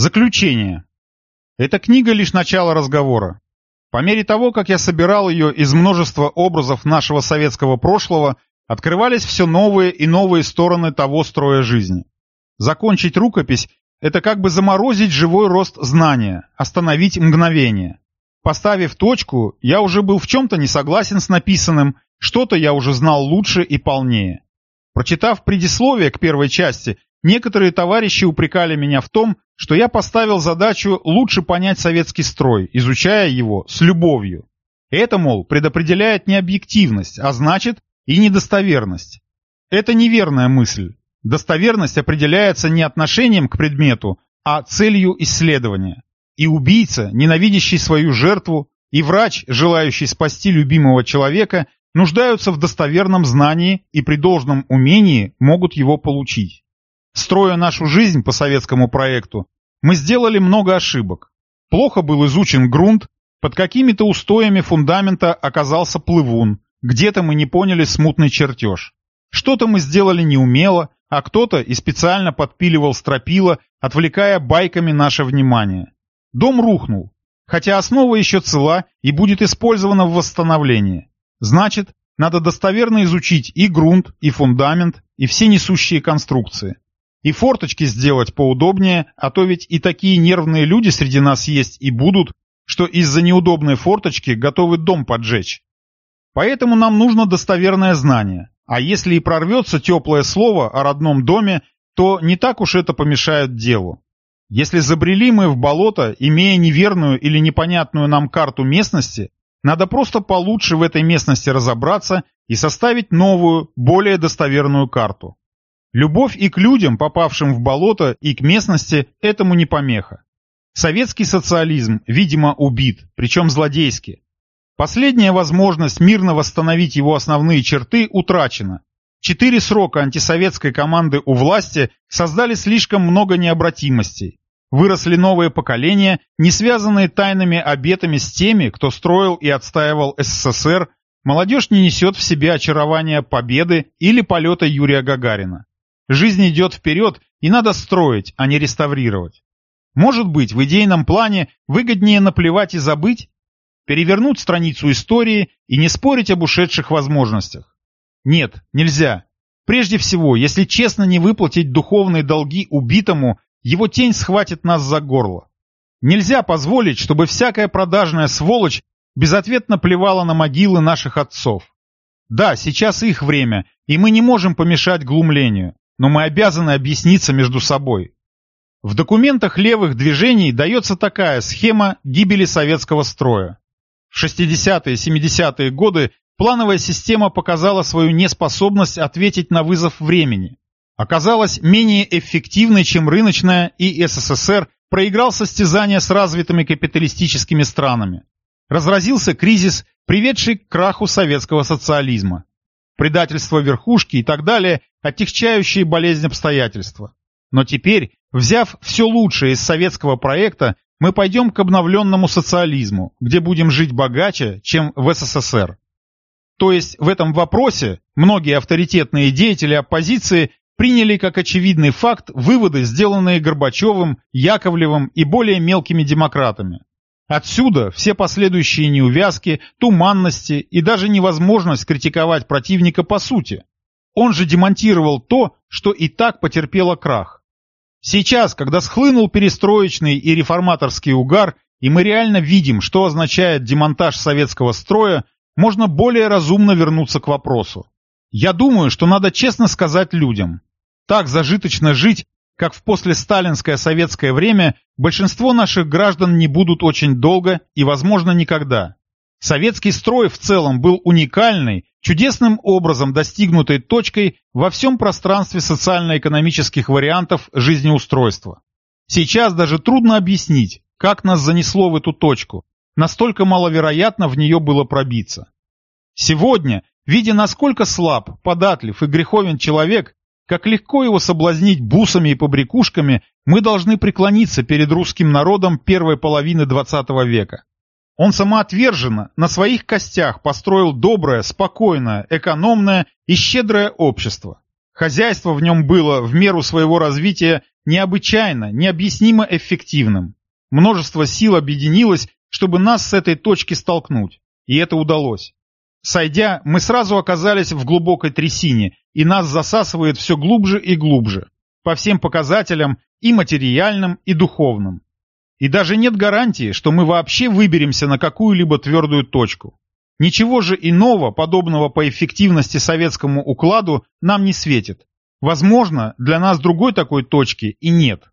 Заключение. Эта книга лишь начало разговора. По мере того, как я собирал ее из множества образов нашего советского прошлого, открывались все новые и новые стороны того строя жизни. Закончить рукопись – это как бы заморозить живой рост знания, остановить мгновение. Поставив точку, я уже был в чем-то не согласен с написанным, что-то я уже знал лучше и полнее. Прочитав предисловие к первой части, некоторые товарищи упрекали меня в том, что я поставил задачу лучше понять советский строй, изучая его с любовью. Это, мол, предопределяет не объективность, а значит и недостоверность. Это неверная мысль. Достоверность определяется не отношением к предмету, а целью исследования. И убийца, ненавидящий свою жертву, и врач, желающий спасти любимого человека, нуждаются в достоверном знании и при должном умении могут его получить. Строя нашу жизнь по советскому проекту, мы сделали много ошибок. Плохо был изучен грунт, под какими-то устоями фундамента оказался плывун, где-то мы не поняли смутный чертеж. Что-то мы сделали неумело, а кто-то и специально подпиливал стропила, отвлекая байками наше внимание. Дом рухнул, хотя основа еще цела и будет использована в восстановлении. Значит, надо достоверно изучить и грунт, и фундамент, и все несущие конструкции. И форточки сделать поудобнее, а то ведь и такие нервные люди среди нас есть и будут, что из-за неудобной форточки готовы дом поджечь. Поэтому нам нужно достоверное знание. А если и прорвется теплое слово о родном доме, то не так уж это помешает делу. Если забрели мы в болото, имея неверную или непонятную нам карту местности, надо просто получше в этой местности разобраться и составить новую, более достоверную карту. Любовь и к людям, попавшим в болото, и к местности этому не помеха. Советский социализм, видимо, убит, причем злодейски. Последняя возможность мирно восстановить его основные черты утрачена. Четыре срока антисоветской команды у власти создали слишком много необратимостей. Выросли новые поколения, не связанные тайными обетами с теми, кто строил и отстаивал СССР, молодежь не несет в себе очарования победы или полета Юрия Гагарина. Жизнь идет вперед, и надо строить, а не реставрировать. Может быть, в идейном плане выгоднее наплевать и забыть? Перевернуть страницу истории и не спорить об ушедших возможностях? Нет, нельзя. Прежде всего, если честно не выплатить духовные долги убитому, его тень схватит нас за горло. Нельзя позволить, чтобы всякая продажная сволочь безответно плевала на могилы наших отцов. Да, сейчас их время, и мы не можем помешать глумлению, но мы обязаны объясниться между собой. В документах левых движений дается такая схема гибели советского строя. В 60-е 70-е годы плановая система показала свою неспособность ответить на вызов времени оказалась менее эффективной, чем рыночная, и СССР проиграл состязание с развитыми капиталистическими странами. Разразился кризис, приведший к краху советского социализма. Предательство верхушки и так далее, отягчающие болезнь обстоятельства. Но теперь, взяв все лучшее из советского проекта, мы пойдем к обновленному социализму, где будем жить богаче, чем в СССР. То есть в этом вопросе многие авторитетные деятели оппозиции приняли как очевидный факт выводы, сделанные Горбачевым, Яковлевым и более мелкими демократами. Отсюда все последующие неувязки, туманности и даже невозможность критиковать противника по сути. Он же демонтировал то, что и так потерпело крах. Сейчас, когда схлынул перестроечный и реформаторский угар, и мы реально видим, что означает демонтаж советского строя, можно более разумно вернуться к вопросу. Я думаю, что надо честно сказать людям, так зажиточно жить, как в послесталинское советское время, большинство наших граждан не будут очень долго и, возможно, никогда. Советский строй в целом был уникальной, чудесным образом достигнутой точкой во всем пространстве социально-экономических вариантов жизнеустройства. Сейчас даже трудно объяснить, как нас занесло в эту точку, настолько маловероятно в нее было пробиться. Сегодня, видя насколько слаб, податлив и греховен человек, как легко его соблазнить бусами и побрякушками, мы должны преклониться перед русским народом первой половины XX века. Он самоотверженно, на своих костях построил доброе, спокойное, экономное и щедрое общество. Хозяйство в нем было, в меру своего развития, необычайно, необъяснимо эффективным. Множество сил объединилось, чтобы нас с этой точки столкнуть, и это удалось. Сойдя, мы сразу оказались в глубокой трясине, и нас засасывает все глубже и глубже, по всем показателям и материальным, и духовным. И даже нет гарантии, что мы вообще выберемся на какую-либо твердую точку. Ничего же иного, подобного по эффективности советскому укладу, нам не светит. Возможно, для нас другой такой точки и нет.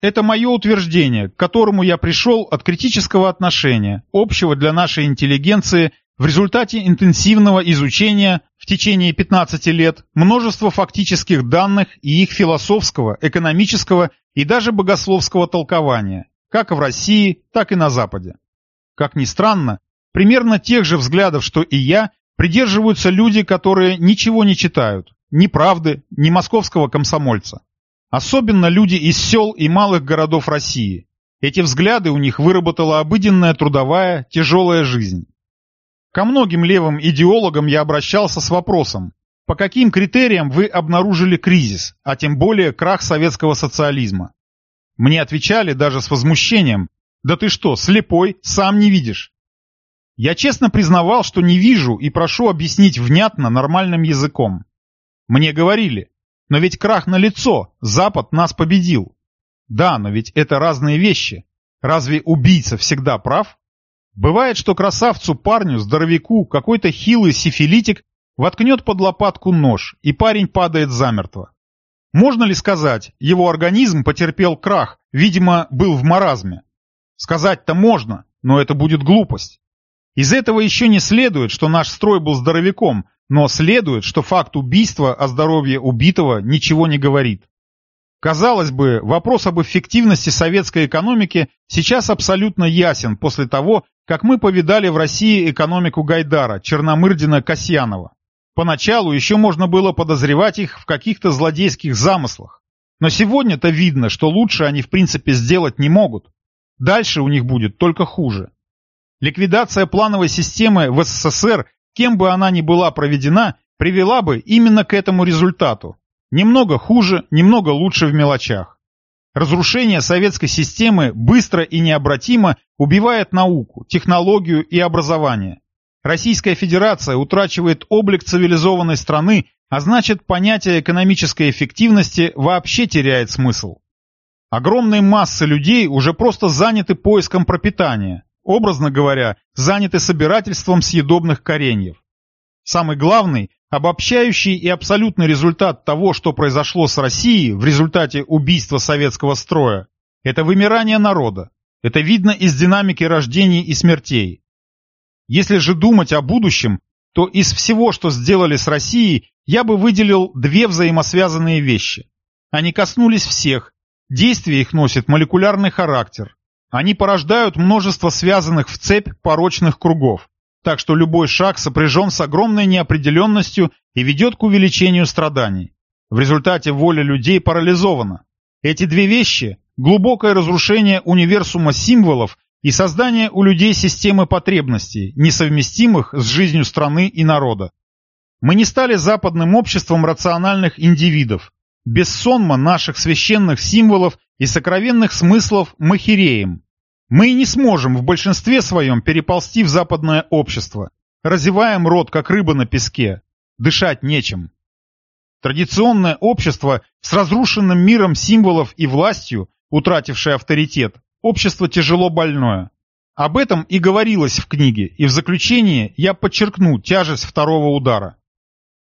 Это мое утверждение, к которому я пришел от критического отношения, общего для нашей интеллигенции, в результате интенсивного изучения в течение 15 лет множества фактических данных и их философского, экономического и даже богословского толкования, как в России, так и на Западе. Как ни странно, примерно тех же взглядов, что и я, придерживаются люди, которые ничего не читают, ни правды, ни московского комсомольца. Особенно люди из сел и малых городов России. Эти взгляды у них выработала обыденная трудовая, тяжелая жизнь. Ко многим левым идеологам я обращался с вопросом, по каким критериям вы обнаружили кризис, а тем более крах советского социализма? Мне отвечали даже с возмущением, да ты что, слепой, сам не видишь? Я честно признавал, что не вижу и прошу объяснить внятно, нормальным языком. Мне говорили, но ведь крах на лицо, Запад нас победил. Да, но ведь это разные вещи. Разве убийца всегда прав? Бывает, что красавцу-парню, здоровяку, какой-то хилый сифилитик воткнет под лопатку нож, и парень падает замертво. Можно ли сказать, его организм потерпел крах, видимо, был в маразме? Сказать-то можно, но это будет глупость. Из этого еще не следует, что наш строй был здоровяком, но следует, что факт убийства о здоровье убитого ничего не говорит. Казалось бы, вопрос об эффективности советской экономики сейчас абсолютно ясен после того, как мы повидали в России экономику Гайдара, Черномырдина, Касьянова. Поначалу еще можно было подозревать их в каких-то злодейских замыслах. Но сегодня-то видно, что лучше они в принципе сделать не могут. Дальше у них будет только хуже. Ликвидация плановой системы в СССР кем бы она ни была проведена, привела бы именно к этому результату. Немного хуже, немного лучше в мелочах. Разрушение советской системы быстро и необратимо убивает науку, технологию и образование. Российская Федерация утрачивает облик цивилизованной страны, а значит понятие экономической эффективности вообще теряет смысл. Огромные массы людей уже просто заняты поиском пропитания, образно говоря, заняты собирательством съедобных кореньев. Самый главный, обобщающий и абсолютный результат того, что произошло с Россией в результате убийства советского строя, это вымирание народа. Это видно из динамики рождений и смертей. Если же думать о будущем, то из всего, что сделали с Россией, я бы выделил две взаимосвязанные вещи. Они коснулись всех, действие их носит молекулярный характер. Они порождают множество связанных в цепь порочных кругов, так что любой шаг сопряжен с огромной неопределенностью и ведет к увеличению страданий. В результате воля людей парализована. Эти две вещи – глубокое разрушение универсума символов и создание у людей системы потребностей, несовместимых с жизнью страны и народа. Мы не стали западным обществом рациональных индивидов. Без сонма наших священных символов и сокровенных смыслов мы хереем. Мы и не сможем в большинстве своем переползти в западное общество. Разеваем рот, как рыба на песке. Дышать нечем. Традиционное общество с разрушенным миром символов и властью, утратившее авторитет, общество тяжело больное. Об этом и говорилось в книге, и в заключении я подчеркну тяжесть второго удара.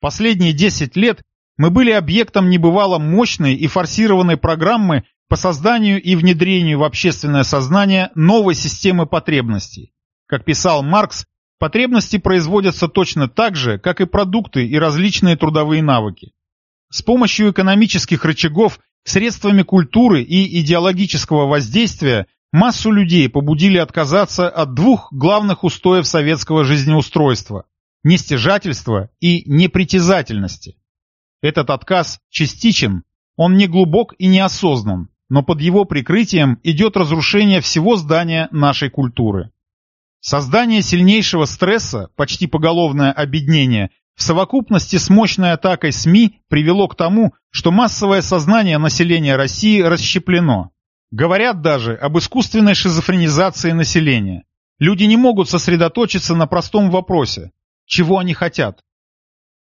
Последние 10 лет мы были объектом небывало мощной и форсированной программы по созданию и внедрению в общественное сознание новой системы потребностей. Как писал Маркс, потребности производятся точно так же, как и продукты и различные трудовые навыки. С помощью экономических рычагов, средствами культуры и идеологического воздействия массу людей побудили отказаться от двух главных устоев советского жизнеустройства – нестяжательства и непритязательности. Этот отказ частичен, он не глубок и неосознан, но под его прикрытием идет разрушение всего здания нашей культуры. Создание сильнейшего стресса, почти поголовное обеднение, в совокупности с мощной атакой СМИ привело к тому, что массовое сознание населения России расщеплено. Говорят даже об искусственной шизофренизации населения. Люди не могут сосредоточиться на простом вопросе – чего они хотят?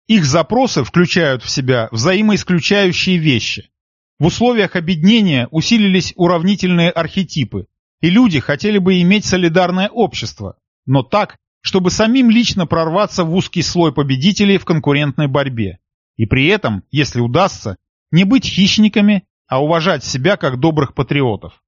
Их запросы включают в себя взаимоисключающие вещи. В условиях объединения усилились уравнительные архетипы, и люди хотели бы иметь солидарное общество, но так, чтобы самим лично прорваться в узкий слой победителей в конкурентной борьбе. И при этом, если удастся, не быть хищниками, а уважать себя как добрых патриотов.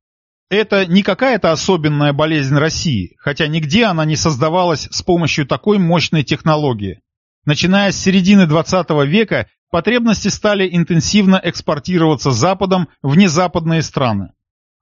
Это не какая-то особенная болезнь России, хотя нигде она не создавалась с помощью такой мощной технологии. Начиная с середины 20 века потребности стали интенсивно экспортироваться Западом в незападные страны.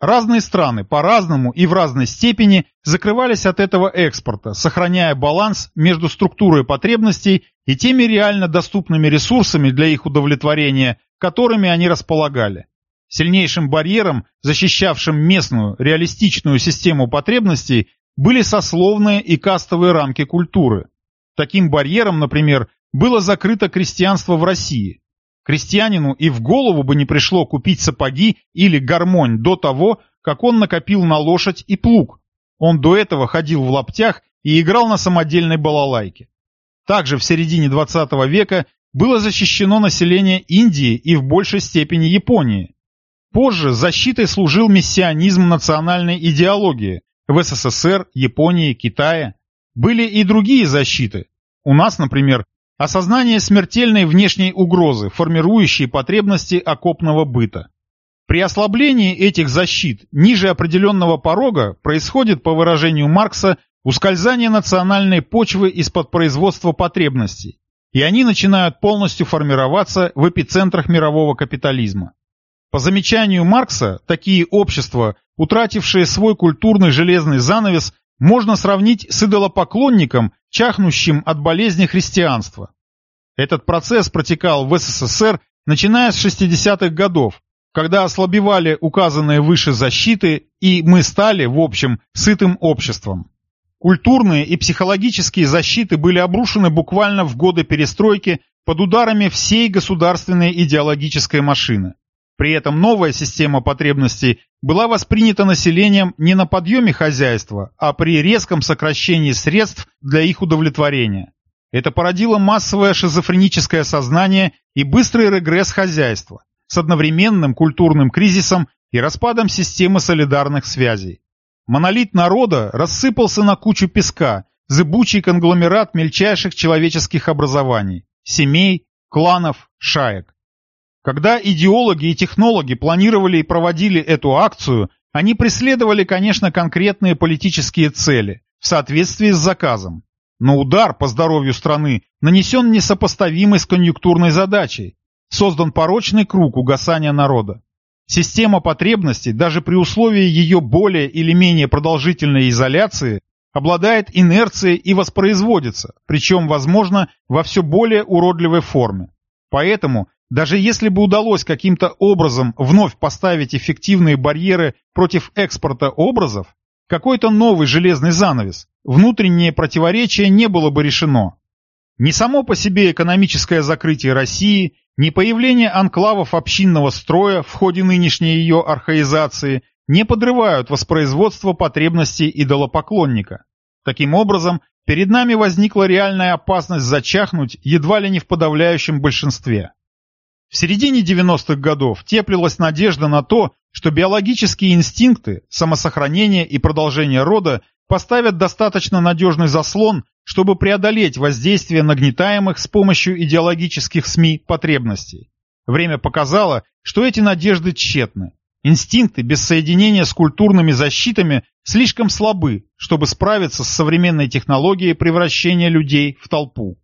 Разные страны по-разному и в разной степени закрывались от этого экспорта, сохраняя баланс между структурой потребностей и теми реально доступными ресурсами для их удовлетворения, которыми они располагали. Сильнейшим барьером, защищавшим местную, реалистичную систему потребностей, были сословные и кастовые рамки культуры. Таким барьером, например, было закрыто крестьянство в России, Крестьянину и в голову бы не пришло купить сапоги или гармонь до того, как он накопил на лошадь и плуг. Он до этого ходил в лаптях и играл на самодельной балалайке. Также в середине 20 века было защищено население Индии и в большей степени Японии. Позже защитой служил миссионизм национальной идеологии в СССР, Японии, Китае. Были и другие защиты. У нас, например, Осознание смертельной внешней угрозы, формирующей потребности окопного быта. При ослаблении этих защит ниже определенного порога происходит, по выражению Маркса, ускользание национальной почвы из-под производства потребностей, и они начинают полностью формироваться в эпицентрах мирового капитализма. По замечанию Маркса, такие общества, утратившие свой культурный железный занавес, можно сравнить с идолопоклонником, чахнущим от болезни христианства. Этот процесс протекал в СССР начиная с 60-х годов, когда ослабевали указанные выше защиты, и мы стали, в общем, сытым обществом. Культурные и психологические защиты были обрушены буквально в годы перестройки под ударами всей государственной идеологической машины. При этом новая система потребностей была воспринята населением не на подъеме хозяйства, а при резком сокращении средств для их удовлетворения. Это породило массовое шизофреническое сознание и быстрый регресс хозяйства с одновременным культурным кризисом и распадом системы солидарных связей. Монолит народа рассыпался на кучу песка, зыбучий конгломерат мельчайших человеческих образований, семей, кланов, шаек. Когда идеологи и технологи планировали и проводили эту акцию, они преследовали, конечно, конкретные политические цели в соответствии с заказом. Но удар по здоровью страны нанесен несопоставимой с конъюнктурной задачей. Создан порочный круг угасания народа. Система потребностей, даже при условии ее более или менее продолжительной изоляции, обладает инерцией и воспроизводится, причем, возможно, во все более уродливой форме. Поэтому даже если бы удалось каким-то образом вновь поставить эффективные барьеры против экспорта образов, какой-то новый железный занавес, внутреннее противоречие не было бы решено. Ни само по себе экономическое закрытие России, ни появление анклавов общинного строя в ходе нынешней ее архаизации не подрывают воспроизводство потребностей идолопоклонника. Таким образом, перед нами возникла реальная опасность зачахнуть едва ли не в подавляющем большинстве. В середине 90-х годов теплилась надежда на то, что биологические инстинкты, самосохранение и продолжение рода поставят достаточно надежный заслон, чтобы преодолеть воздействие нагнетаемых с помощью идеологических СМИ потребностей. Время показало, что эти надежды тщетны. Инстинкты без соединения с культурными защитами слишком слабы, чтобы справиться с современной технологией превращения людей в толпу.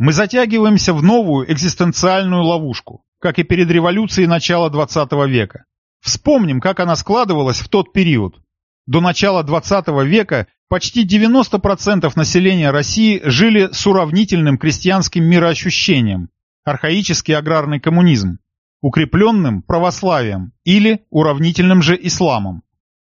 Мы затягиваемся в новую экзистенциальную ловушку, как и перед революцией начала XX века. Вспомним, как она складывалась в тот период. До начала XX века почти 90% населения России жили с уравнительным крестьянским мироощущением, архаический аграрный коммунизм, укрепленным православием или уравнительным же исламом.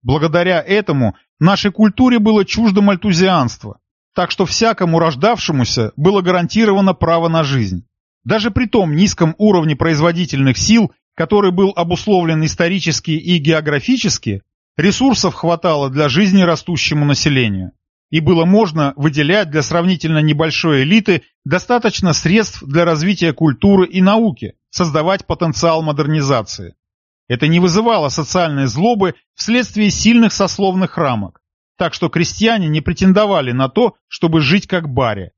Благодаря этому нашей культуре было чуждо мальтузианство, так что всякому рождавшемуся было гарантировано право на жизнь. Даже при том низком уровне производительных сил, который был обусловлен исторически и географически, ресурсов хватало для жизни растущему населению. И было можно выделять для сравнительно небольшой элиты достаточно средств для развития культуры и науки, создавать потенциал модернизации. Это не вызывало социальной злобы вследствие сильных сословных рамок, так что крестьяне не претендовали на то, чтобы жить как баре.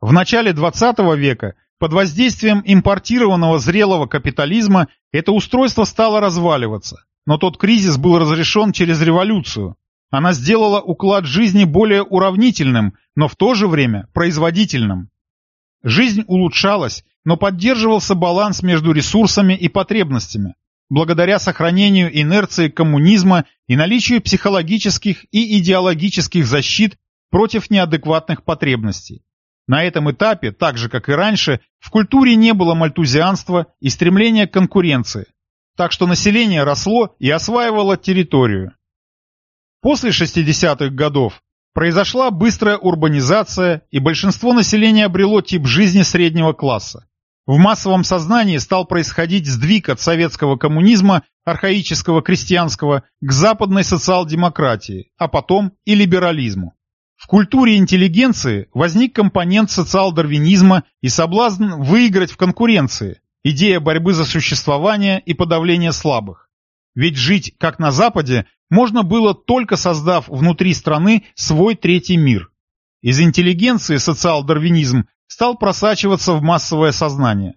В начале XX века под воздействием импортированного зрелого капитализма это устройство стало разваливаться, но тот кризис был разрешен через революцию. Она сделала уклад жизни более уравнительным, но в то же время производительным. Жизнь улучшалась, но поддерживался баланс между ресурсами и потребностями благодаря сохранению инерции коммунизма и наличию психологических и идеологических защит против неадекватных потребностей. На этом этапе, так же как и раньше, в культуре не было мальтузианства и стремления к конкуренции, так что население росло и осваивало территорию. После 60-х годов произошла быстрая урбанизация, и большинство населения обрело тип жизни среднего класса. В массовом сознании стал происходить сдвиг от советского коммунизма, архаического крестьянского, к западной социал-демократии, а потом и либерализму. В культуре интеллигенции возник компонент социал-дарвинизма и соблазн выиграть в конкуренции, идея борьбы за существование и подавление слабых. Ведь жить, как на Западе, можно было только создав внутри страны свой третий мир. Из интеллигенции социал-дарвинизм стал просачиваться в массовое сознание.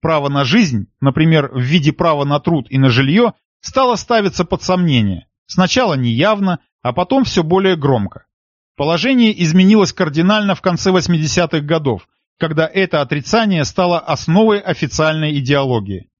Право на жизнь, например, в виде права на труд и на жилье, стало ставиться под сомнение. Сначала неявно, а потом все более громко. Положение изменилось кардинально в конце 80-х годов, когда это отрицание стало основой официальной идеологии.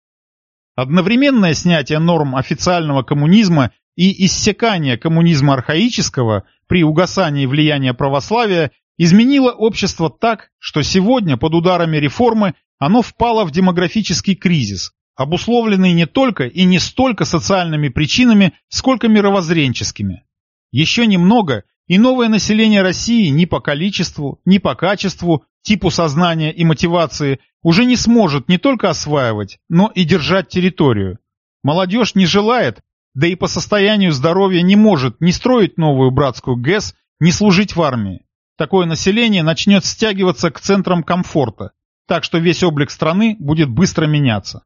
Одновременное снятие норм официального коммунизма и иссякание коммунизма архаического при угасании влияния православия изменило общество так, что сегодня под ударами реформы оно впало в демографический кризис, обусловленный не только и не столько социальными причинами, сколько мировоззренческими. Еще немного, и новое население России ни по количеству, ни по качеству, типу сознания и мотивации уже не сможет не только осваивать, но и держать территорию. Молодежь не желает, да и по состоянию здоровья не может ни строить новую братскую ГЭС, ни служить в армии такое население начнет стягиваться к центрам комфорта, так что весь облик страны будет быстро меняться.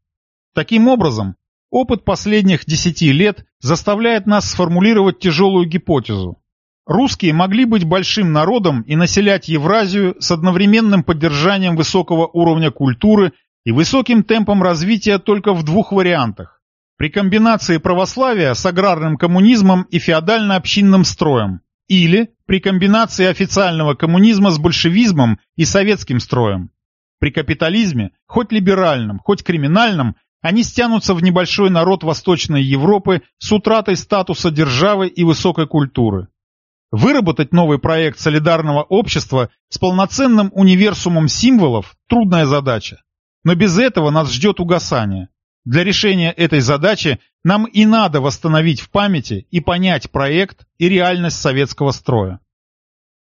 Таким образом, опыт последних десяти лет заставляет нас сформулировать тяжелую гипотезу. Русские могли быть большим народом и населять Евразию с одновременным поддержанием высокого уровня культуры и высоким темпом развития только в двух вариантах. При комбинации православия с аграрным коммунизмом и феодально-общинным строем, или при комбинации официального коммунизма с большевизмом и советским строем. При капитализме, хоть либеральном, хоть криминальном, они стянутся в небольшой народ Восточной Европы с утратой статуса державы и высокой культуры. Выработать новый проект солидарного общества с полноценным универсумом символов – трудная задача. Но без этого нас ждет угасание. Для решения этой задачи нам и надо восстановить в памяти и понять проект и реальность советского строя.